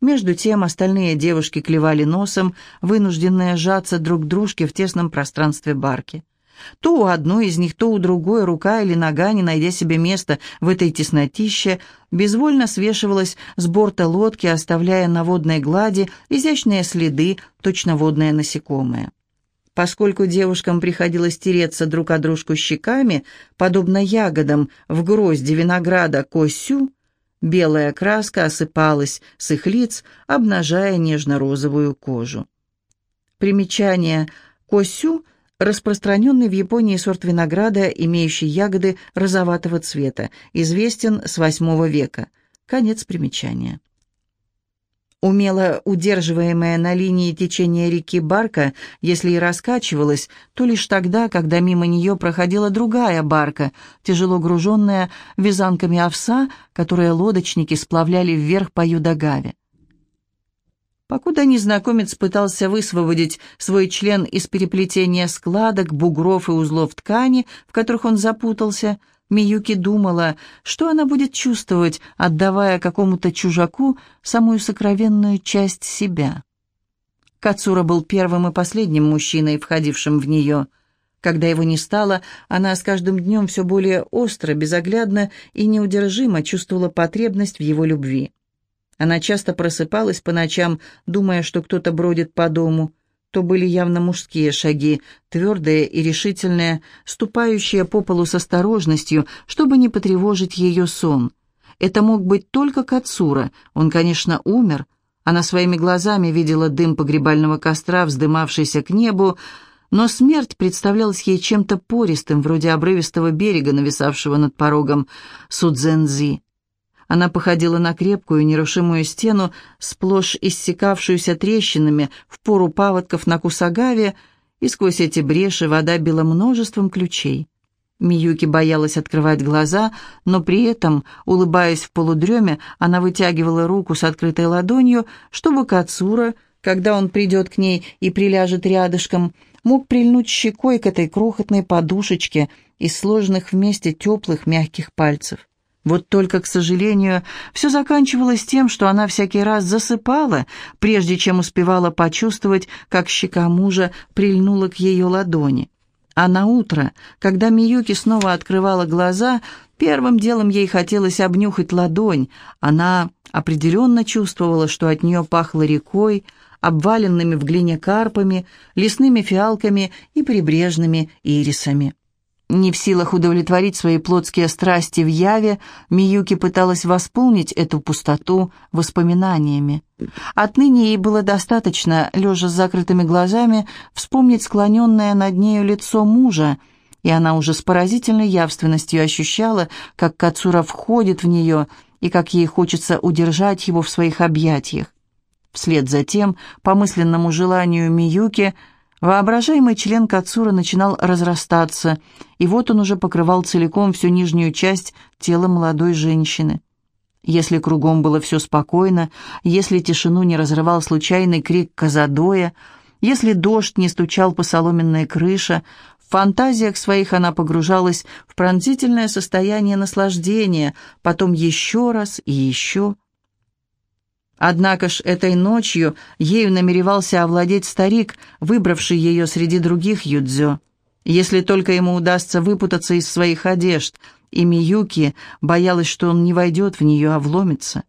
Между тем остальные девушки клевали носом, вынужденные сжаться друг к дружке в тесном пространстве барки. То у одной из них, то у другой рука или нога, не найдя себе места в этой теснотище, безвольно свешивалась с борта лодки, оставляя на водной глади изящные следы, точно водное насекомое. Поскольку девушкам приходилось тереться друг о дружку щеками, подобно ягодам в грозди винограда косю, белая краска осыпалась с их лиц, обнажая нежно-розовую кожу. Примечание «косю» – распространенный в Японии сорт винограда, имеющий ягоды розоватого цвета, известен с VIII века. Конец примечания. Умело удерживаемая на линии течения реки барка, если и раскачивалась, то лишь тогда, когда мимо нее проходила другая барка, тяжело груженная вязанками овса, которые лодочники сплавляли вверх по Юдагаве. Покуда незнакомец пытался высвободить свой член из переплетения складок, бугров и узлов ткани, в которых он запутался, Миюки думала, что она будет чувствовать, отдавая какому-то чужаку самую сокровенную часть себя. Кацура был первым и последним мужчиной, входившим в нее. Когда его не стало, она с каждым днем все более остро, безоглядно и неудержимо чувствовала потребность в его любви. Она часто просыпалась по ночам, думая, что кто-то бродит по дому, то были явно мужские шаги, твердые и решительные, ступающие по полу с осторожностью, чтобы не потревожить ее сон. Это мог быть только Кацура, он, конечно, умер. Она своими глазами видела дым погребального костра, вздымавшийся к небу, но смерть представлялась ей чем-то пористым, вроде обрывистого берега, нависавшего над порогом Судзензи. Она походила на крепкую, нерушимую стену, сплошь иссекавшуюся трещинами в пору паводков на Кусагаве, и сквозь эти бреши вода била множеством ключей. Миюки боялась открывать глаза, но при этом, улыбаясь в полудреме, она вытягивала руку с открытой ладонью, чтобы Кацура, когда он придет к ней и приляжет рядышком, мог прильнуть щекой к этой крохотной подушечке из сложенных вместе теплых мягких пальцев. Вот только, к сожалению, все заканчивалось тем, что она всякий раз засыпала, прежде чем успевала почувствовать, как щека мужа прильнула к ее ладони. А на утро, когда Миюки снова открывала глаза, первым делом ей хотелось обнюхать ладонь. Она определенно чувствовала, что от нее пахло рекой, обваленными в глине карпами, лесными фиалками и прибрежными ирисами. Не в силах удовлетворить свои плотские страсти в яве, Миюки пыталась восполнить эту пустоту воспоминаниями. Отныне ей было достаточно, лежа с закрытыми глазами, вспомнить склоненное над нею лицо мужа, и она уже с поразительной явственностью ощущала, как Кацура входит в нее и как ей хочется удержать его в своих объятиях. Вслед за тем, по мысленному желанию Миюки, Воображаемый член Кацура начинал разрастаться, и вот он уже покрывал целиком всю нижнюю часть тела молодой женщины. Если кругом было все спокойно, если тишину не разрывал случайный крик Казадоя, если дождь не стучал по соломенной крыше, в фантазиях своих она погружалась в пронзительное состояние наслаждения, потом еще раз и еще – Однако ж этой ночью ею намеревался овладеть старик, выбравший ее среди других юдзё. Если только ему удастся выпутаться из своих одежд, и Миюки боялась, что он не войдет в нее, а вломится.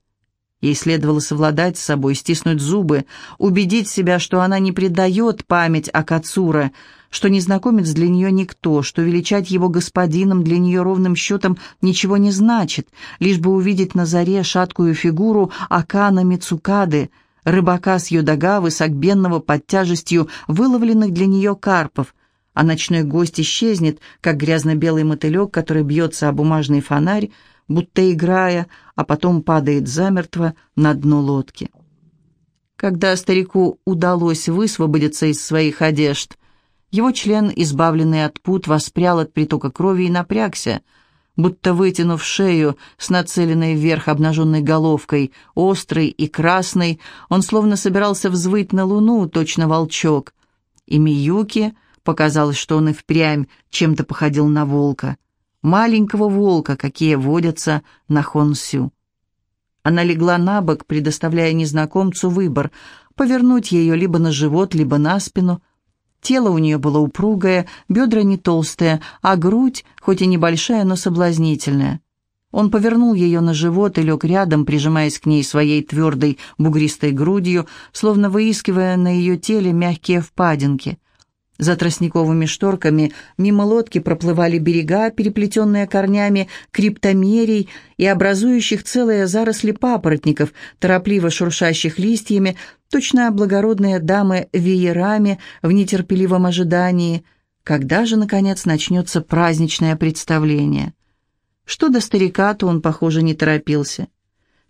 Ей следовало совладать с собой, стиснуть зубы, убедить себя, что она не предает память о Кацура, что незнакомец для нее никто, что величать его господином для нее ровным счетом ничего не значит, лишь бы увидеть на заре шаткую фигуру Акана Мицукады, рыбака с Йодагавы, сагбенного под тяжестью выловленных для нее карпов, а ночной гость исчезнет, как грязно-белый мотылек, который бьется о бумажный фонарь, будто играя, а потом падает замертво на дно лодки. Когда старику удалось высвободиться из своих одежд, его член, избавленный от пут, воспрял от притока крови и напрягся, будто вытянув шею с нацеленной вверх обнаженной головкой, острый и красный, он словно собирался взвыть на луну, точно волчок. И Миюки показалось, что он и впрямь чем-то походил на волка, маленького волка, какие водятся на Хонсю. Она легла на бок, предоставляя незнакомцу выбор — повернуть ее либо на живот, либо на спину. Тело у нее было упругое, бедра не толстые, а грудь, хоть и небольшая, но соблазнительная. Он повернул ее на живот и лег рядом, прижимаясь к ней своей твердой бугристой грудью, словно выискивая на ее теле мягкие впадинки. За тростниковыми шторками мимо лодки проплывали берега, переплетенные корнями криптомерий и образующих целые заросли папоротников, торопливо шуршащих листьями, точно благородные дамы веерами в нетерпеливом ожидании. Когда же, наконец, начнется праздничное представление? Что до старика, то он, похоже, не торопился.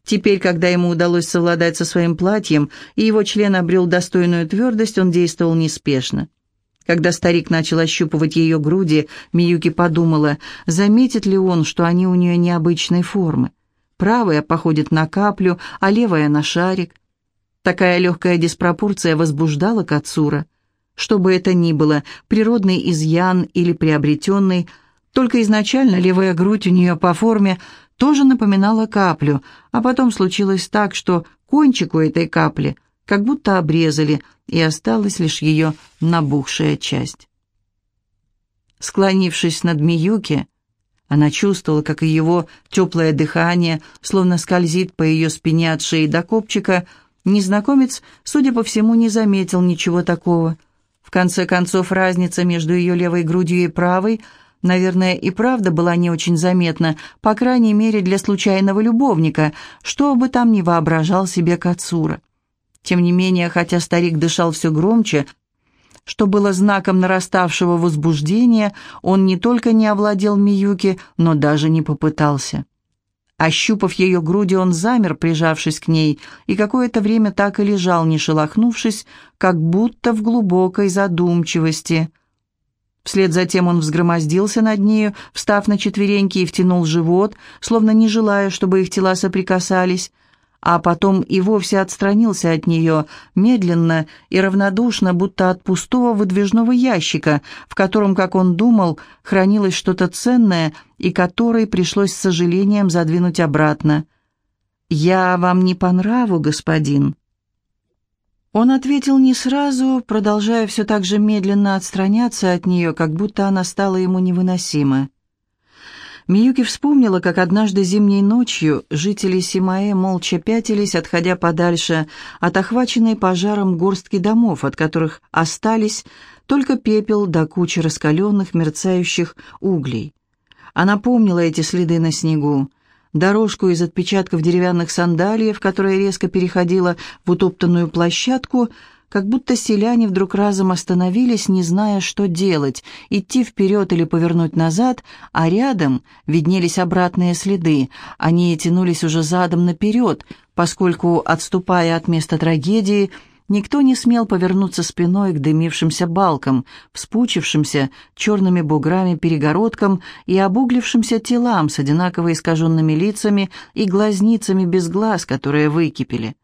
Теперь, когда ему удалось совладать со своим платьем, и его член обрел достойную твердость, он действовал неспешно. Когда старик начал ощупывать ее груди, Миюки подумала, заметит ли он, что они у нее необычной формы. Правая походит на каплю, а левая на шарик. Такая легкая диспропорция возбуждала Кацура. Что бы это ни было, природный изъян или приобретенный, только изначально левая грудь у нее по форме тоже напоминала каплю, а потом случилось так, что кончику этой капли как будто обрезали, и осталась лишь ее набухшая часть. Склонившись над Миюки, она чувствовала, как его теплое дыхание словно скользит по ее спине от шеи до копчика. Незнакомец, судя по всему, не заметил ничего такого. В конце концов, разница между ее левой грудью и правой – наверное, и правда была не очень заметна, по крайней мере для случайного любовника, что бы там ни воображал себе Кацура. Тем не менее, хотя старик дышал все громче, что было знаком нараставшего возбуждения, он не только не овладел Миюки, но даже не попытался. Ощупав ее груди, он замер, прижавшись к ней, и какое-то время так и лежал, не шелохнувшись, как будто в глубокой задумчивости – Вслед за тем он взгромоздился над нею, встав на четвереньки и втянул живот, словно не желая, чтобы их тела соприкасались, а потом и вовсе отстранился от нее, медленно и равнодушно, будто от пустого выдвижного ящика, в котором, как он думал, хранилось что-то ценное и который пришлось с сожалением задвинуть обратно. «Я вам не по нраву, господин?» Он ответил не сразу, продолжая все так же медленно отстраняться от нее, как будто она стала ему невыносима. Миюки вспомнила, как однажды зимней ночью жители Симаэ молча пятились, отходя подальше от охваченной пожаром горстки домов, от которых остались только пепел до кучи раскаленных мерцающих углей. Она помнила эти следы на снегу, дорожку из отпечатков деревянных сандалиев, которая резко переходила в утоптанную площадку, как будто селяне вдруг разом остановились, не зная, что делать, идти вперед или повернуть назад, а рядом виднелись обратные следы, они тянулись уже задом наперед, поскольку, отступая от места трагедии, Никто не смел повернуться спиной к дымившимся балкам, вспучившимся черными буграми перегородкам и обуглившимся телам с одинаково искаженными лицами и глазницами без глаз, которые выкипели.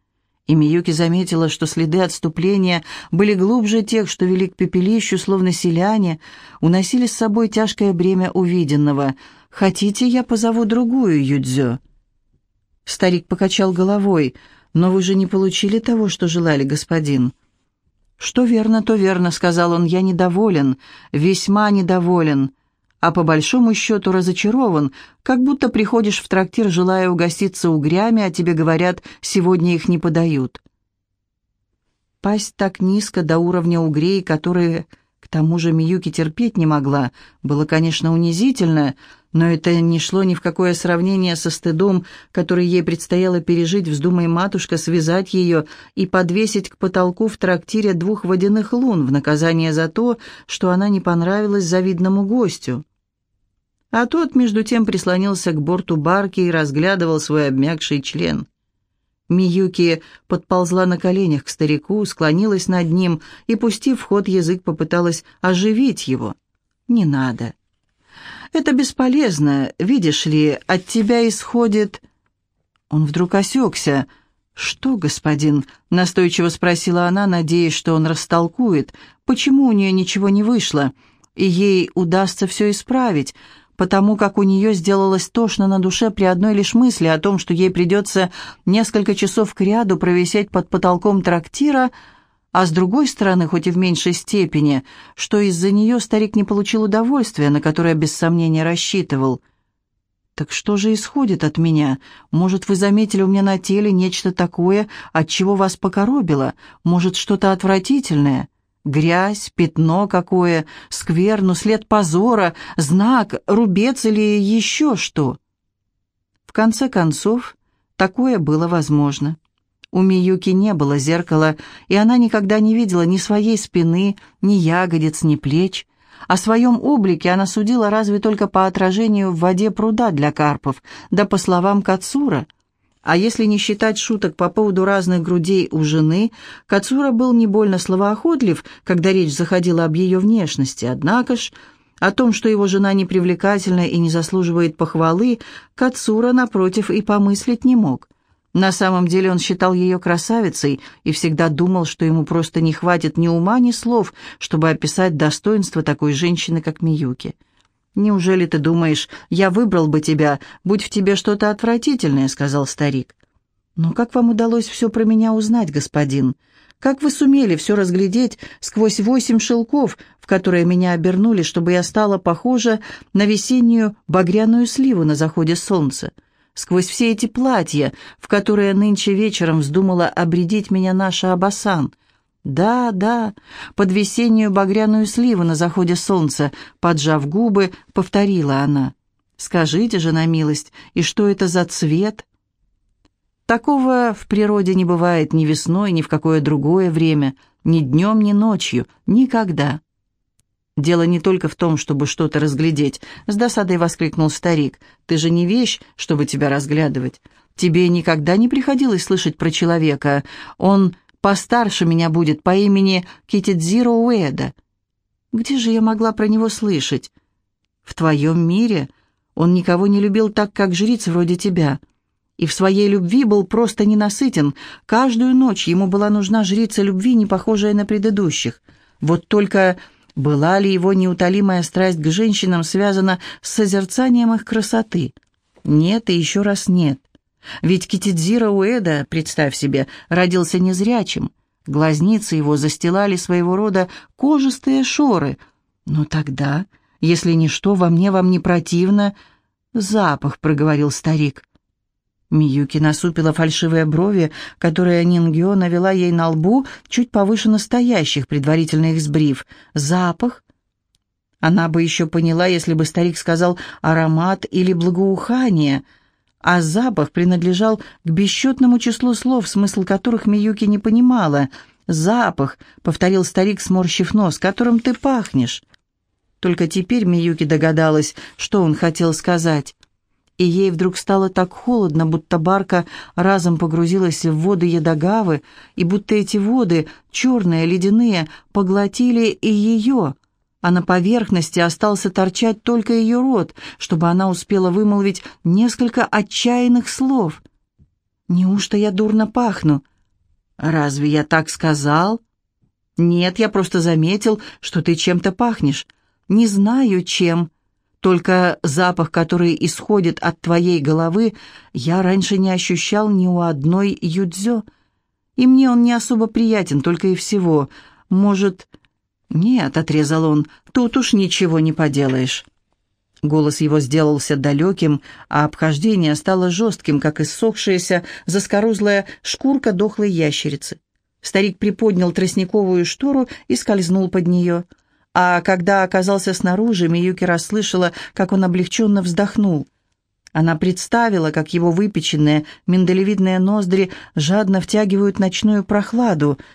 И Миюки заметила, что следы отступления были глубже тех, что вели к пепелищу, словно селяне, уносили с собой тяжкое бремя увиденного. «Хотите, я позову другую Юдзё?» Старик покачал головой – «Но вы же не получили того, что желали, господин». «Что верно, то верно», — сказал он. «Я недоволен, весьма недоволен, а по большому счету разочарован, как будто приходишь в трактир, желая угоститься угрями, а тебе говорят, сегодня их не подают». Пасть так низко до уровня угрей, которые к тому же Миюки терпеть не могла. Было, конечно, унизительно, но это не шло ни в какое сравнение со стыдом, который ей предстояло пережить, вздумай матушка связать ее и подвесить к потолку в трактире двух водяных лун в наказание за то, что она не понравилась завидному гостю. А тот, между тем, прислонился к борту барки и разглядывал свой обмякший член. Миюки подползла на коленях к старику, склонилась над ним и, пустив в ход язык, попыталась оживить его. «Не надо. Это бесполезно, видишь ли, от тебя исходит...» Он вдруг осекся. «Что, господин?» — настойчиво спросила она, надеясь, что он растолкует, почему у нее ничего не вышло, и ей удастся все исправить, потому как у нее сделалось тошно на душе при одной лишь мысли о том, что ей придется несколько часов к ряду провисеть под потолком трактира, а с другой стороны, хоть и в меньшей степени, что из-за нее старик не получил удовольствия, на которое без сомнения рассчитывал. «Так что же исходит от меня? Может, вы заметили у меня на теле нечто такое, от чего вас покоробило? Может, что-то отвратительное?» Грязь, пятно какое, скверну, след позора, знак, рубец или еще что. В конце концов, такое было возможно. У Миюки не было зеркала, и она никогда не видела ни своей спины, ни ягодиц, ни плеч. О своем облике она судила разве только по отражению в воде пруда для карпов, да по словам Кацура – а если не считать шуток по поводу разных грудей у жены, Кацура был не больно словоохотлив, когда речь заходила об ее внешности. Однако ж, о том, что его жена непривлекательна и не заслуживает похвалы, Кацура, напротив, и помыслить не мог. На самом деле он считал ее красавицей и всегда думал, что ему просто не хватит ни ума, ни слов, чтобы описать достоинство такой женщины, как Миюки. «Неужели ты думаешь, я выбрал бы тебя, будь в тебе что-то отвратительное?» — сказал старик. «Но как вам удалось все про меня узнать, господин? Как вы сумели все разглядеть сквозь восемь шелков, в которые меня обернули, чтобы я стала похожа на весеннюю багряную сливу на заходе солнца? Сквозь все эти платья, в которые нынче вечером вздумала обредить меня наша Абасан?» «Да, да, под весеннюю багряную сливу на заходе солнца», поджав губы, повторила она. «Скажите же на милость, и что это за цвет?» Такого в природе не бывает ни весной, ни в какое другое время, ни днем, ни ночью, никогда. «Дело не только в том, чтобы что-то разглядеть», — с досадой воскликнул старик. «Ты же не вещь, чтобы тебя разглядывать. Тебе никогда не приходилось слышать про человека. Он постарше меня будет, по имени Китидзиро Уэда. Где же я могла про него слышать? В твоем мире он никого не любил так, как жриц вроде тебя. И в своей любви был просто ненасытен. Каждую ночь ему была нужна жрица любви, не похожая на предыдущих. Вот только была ли его неутолимая страсть к женщинам связана с созерцанием их красоты? Нет и еще раз нет. Ведь Китидзира Уэда, представь себе, родился незрячим. Глазницы его застилали своего рода кожистые шоры. Но тогда, если ничто во мне вам не противно... «Запах», — проговорил старик. Миюки насупила фальшивые брови, которые Нингё навела ей на лбу, чуть повыше настоящих, предварительно их сбрив. «Запах?» Она бы еще поняла, если бы старик сказал «аромат» или «благоухание», — а запах принадлежал к бесчетному числу слов, смысл которых Миюки не понимала. «Запах», — повторил старик, сморщив нос, — «которым ты пахнешь». Только теперь Миюки догадалась, что он хотел сказать. И ей вдруг стало так холодно, будто барка разом погрузилась в воды Ядагавы, и будто эти воды, черные, ледяные, поглотили и ее — а на поверхности остался торчать только ее рот, чтобы она успела вымолвить несколько отчаянных слов. «Неужто я дурно пахну?» «Разве я так сказал?» «Нет, я просто заметил, что ты чем-то пахнешь. Не знаю, чем. Только запах, который исходит от твоей головы, я раньше не ощущал ни у одной юдзё. И мне он не особо приятен, только и всего. Может, «Нет», — отрезал он, — «тут уж ничего не поделаешь». Голос его сделался далеким, а обхождение стало жестким, как иссохшаяся, заскорузлая шкурка дохлой ящерицы. Старик приподнял тростниковую штору и скользнул под нее. А когда оказался снаружи, Миюки расслышала, как он облегченно вздохнул. Она представила, как его выпеченные миндалевидные ноздри жадно втягивают ночную прохладу —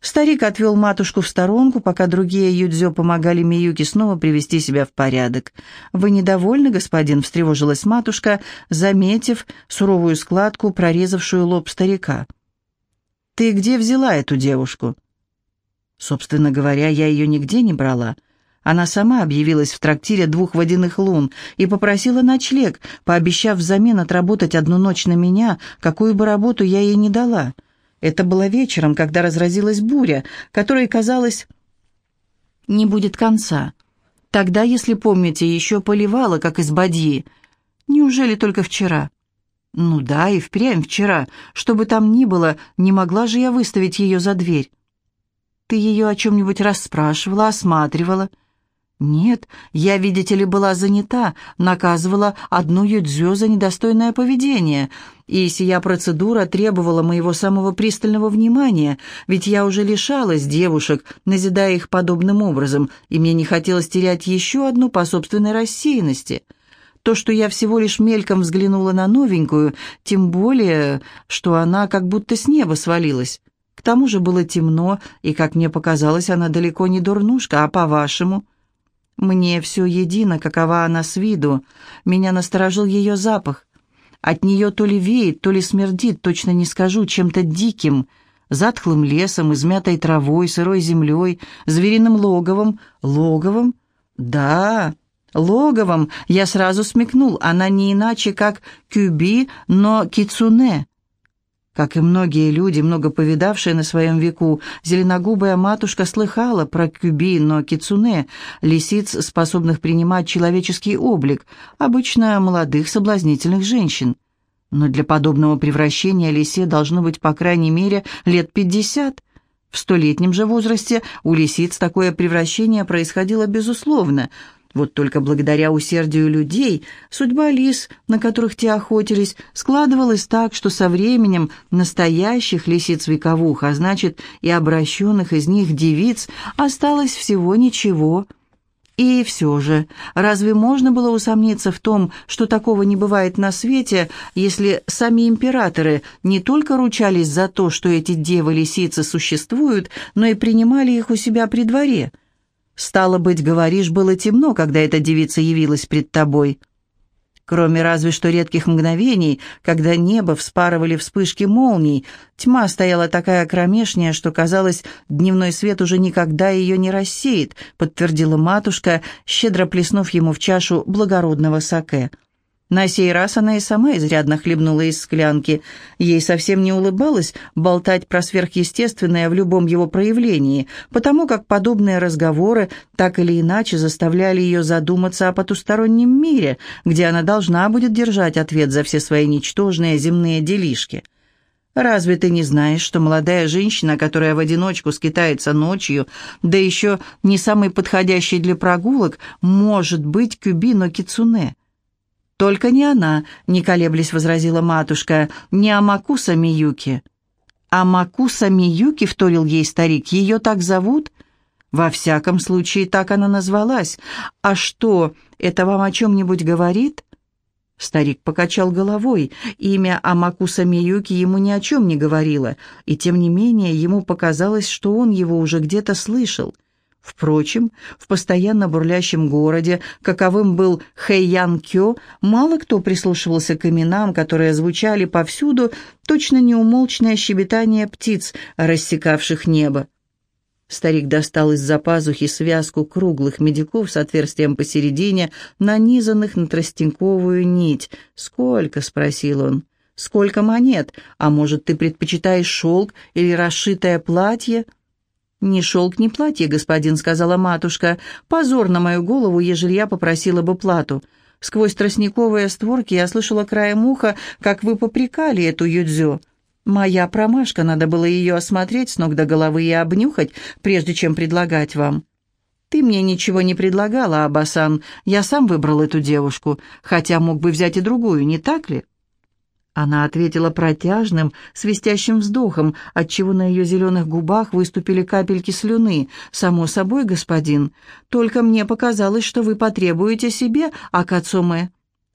Старик отвел матушку в сторонку, пока другие юдзё помогали Миюке снова привести себя в порядок. «Вы недовольны, господин?» — встревожилась матушка, заметив суровую складку, прорезавшую лоб старика. «Ты где взяла эту девушку?» «Собственно говоря, я ее нигде не брала». Она сама объявилась в трактире двух водяных лун и попросила ночлег, пообещав взамен отработать одну ночь на меня, какую бы работу я ей не дала. Это было вечером, когда разразилась буря, которой, казалось, не будет конца. Тогда, если помните, еще поливала, как из бадьи. Неужели только вчера?» «Ну да, и впрямь вчера. Что бы там ни было, не могла же я выставить ее за дверь». «Ты ее о чем-нибудь расспрашивала, осматривала?» «Нет, я, видите ли, была занята, наказывала одну юдзю за недостойное поведение, и сия процедура требовала моего самого пристального внимания, ведь я уже лишалась девушек, назидая их подобным образом, и мне не хотелось терять еще одну по собственной рассеянности. То, что я всего лишь мельком взглянула на новенькую, тем более, что она как будто с неба свалилась. К тому же было темно, и, как мне показалось, она далеко не дурнушка, а по-вашему...» Мне все едино, какова она с виду. Меня насторожил ее запах. От нее то ли веет, то ли смердит, точно не скажу, чем-то диким, затхлым лесом, измятой травой, сырой землей, звериным логовом. Логовом? Да, логовом. Я сразу смекнул, она не иначе, как кюби, но кицуне. Как и многие люди, много повидавшие на своем веку, зеленогубая матушка слыхала про кюби, но кицуне, лисиц, способных принимать человеческий облик, обычно молодых соблазнительных женщин. Но для подобного превращения лисе должно быть по крайней мере лет пятьдесят. В столетнем же возрасте у лисиц такое превращение происходило безусловно – вот только благодаря усердию людей судьба лис, на которых те охотились, складывалась так, что со временем настоящих лисиц-вековух, а значит и обращенных из них девиц, осталось всего ничего. И все же, разве можно было усомниться в том, что такого не бывает на свете, если сами императоры не только ручались за то, что эти девы-лисицы существуют, но и принимали их у себя при дворе – Стало быть, говоришь, было темно, когда эта девица явилась пред тобой. Кроме разве что редких мгновений, когда небо вспарывали вспышки молний, тьма стояла такая кромешняя, что, казалось, дневной свет уже никогда ее не рассеет, подтвердила матушка, щедро плеснув ему в чашу благородного саке. На сей раз она и сама изрядно хлебнула из склянки. Ей совсем не улыбалось болтать про сверхъестественное в любом его проявлении, потому как подобные разговоры так или иначе заставляли ее задуматься о потустороннем мире, где она должна будет держать ответ за все свои ничтожные земные делишки. Разве ты не знаешь, что молодая женщина, которая в одиночку скитается ночью, да еще не самый подходящий для прогулок, может быть Кюбино Кицуне?» «Только не она», — не колеблясь возразила матушка, — «не Амакуса Миюки». «Амакуса Миюки», — вторил ей старик, — «ее так зовут?» «Во всяком случае, так она назвалась. А что, это вам о чем-нибудь говорит?» Старик покачал головой. Имя Амакуса Миюки ему ни о чем не говорило, и тем не менее ему показалось, что он его уже где-то слышал — Впрочем, в постоянно бурлящем городе, каковым был Хэйян-Кё, мало кто прислушивался к именам, которые звучали повсюду, точно неумолчное щебетание птиц, рассекавших небо. Старик достал из-за пазухи связку круглых медиков с отверстием посередине, нанизанных на тростниковую нить. «Сколько?» — спросил он. «Сколько монет? А может, ты предпочитаешь шелк или расшитое платье?» «Ни шелк, ни платье, господин», — сказала матушка. «Позор на мою голову, ежели я попросила бы плату. Сквозь тростниковые створки я слышала краем уха, как вы попрекали эту юдзю. Моя промашка, надо было ее осмотреть с ног до головы и обнюхать, прежде чем предлагать вам». «Ты мне ничего не предлагала, Абасан. Я сам выбрал эту девушку, хотя мог бы взять и другую, не так ли?» Она ответила протяжным, свистящим вздохом, отчего на ее зеленых губах выступили капельки слюны. «Само собой, господин. Только мне показалось, что вы потребуете себе Акацуме».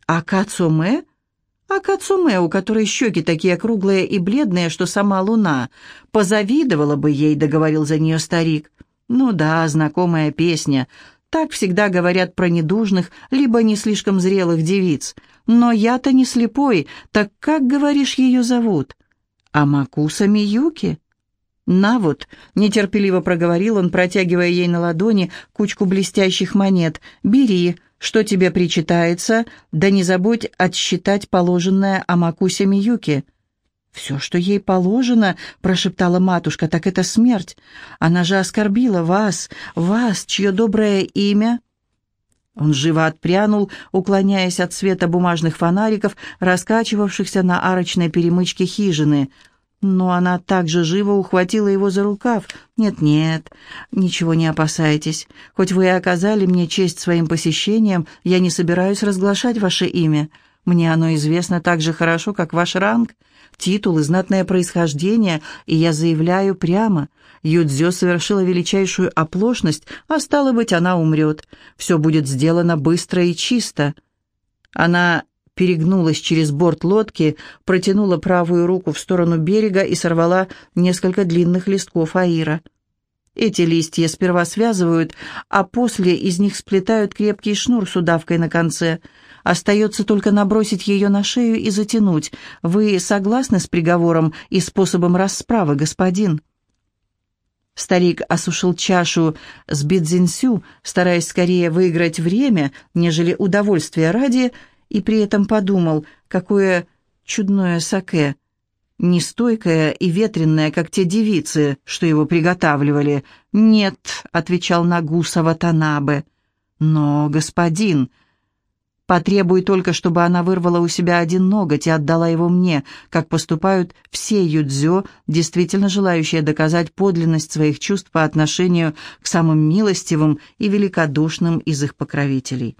«Акацуме?» «Акацуме, у которой щеки такие круглые и бледные, что сама луна. Позавидовала бы ей», — договорил за нее старик. «Ну да, знакомая песня. Так всегда говорят про недужных, либо не слишком зрелых девиц». Но я-то не слепой, так как, говоришь, ее зовут? Амакуса Миюки? «На вот», — нетерпеливо проговорил он, протягивая ей на ладони кучку блестящих монет. «Бери, что тебе причитается, да не забудь отсчитать положенное Амакусе Миюки». «Все, что ей положено», — прошептала матушка, — «так это смерть. Она же оскорбила вас, вас, чье доброе имя...» Он живо отпрянул, уклоняясь от света бумажных фонариков, раскачивавшихся на арочной перемычке хижины. Но она также живо ухватила его за рукав. «Нет-нет, ничего не опасайтесь. Хоть вы и оказали мне честь своим посещением, я не собираюсь разглашать ваше имя. Мне оно известно так же хорошо, как ваш ранг, титул и знатное происхождение, и я заявляю прямо, Юдзё совершила величайшую оплошность, а стало быть, она умрет. Все будет сделано быстро и чисто. Она перегнулась через борт лодки, протянула правую руку в сторону берега и сорвала несколько длинных листков аира. Эти листья сперва связывают, а после из них сплетают крепкий шнур с удавкой на конце. Остается только набросить ее на шею и затянуть. Вы согласны с приговором и способом расправы, господин?» Старик осушил чашу с бидзинсю, стараясь скорее выиграть время, нежели удовольствие ради, и при этом подумал, какое чудное саке, нестойкое и ветренное, как те девицы, что его приготавливали. «Нет», — отвечал Нагуса Ватанабе. «Но, господин...» Потребуй только, чтобы она вырвала у себя один ноготь и отдала его мне, как поступают все юдзё, действительно желающие доказать подлинность своих чувств по отношению к самым милостивым и великодушным из их покровителей.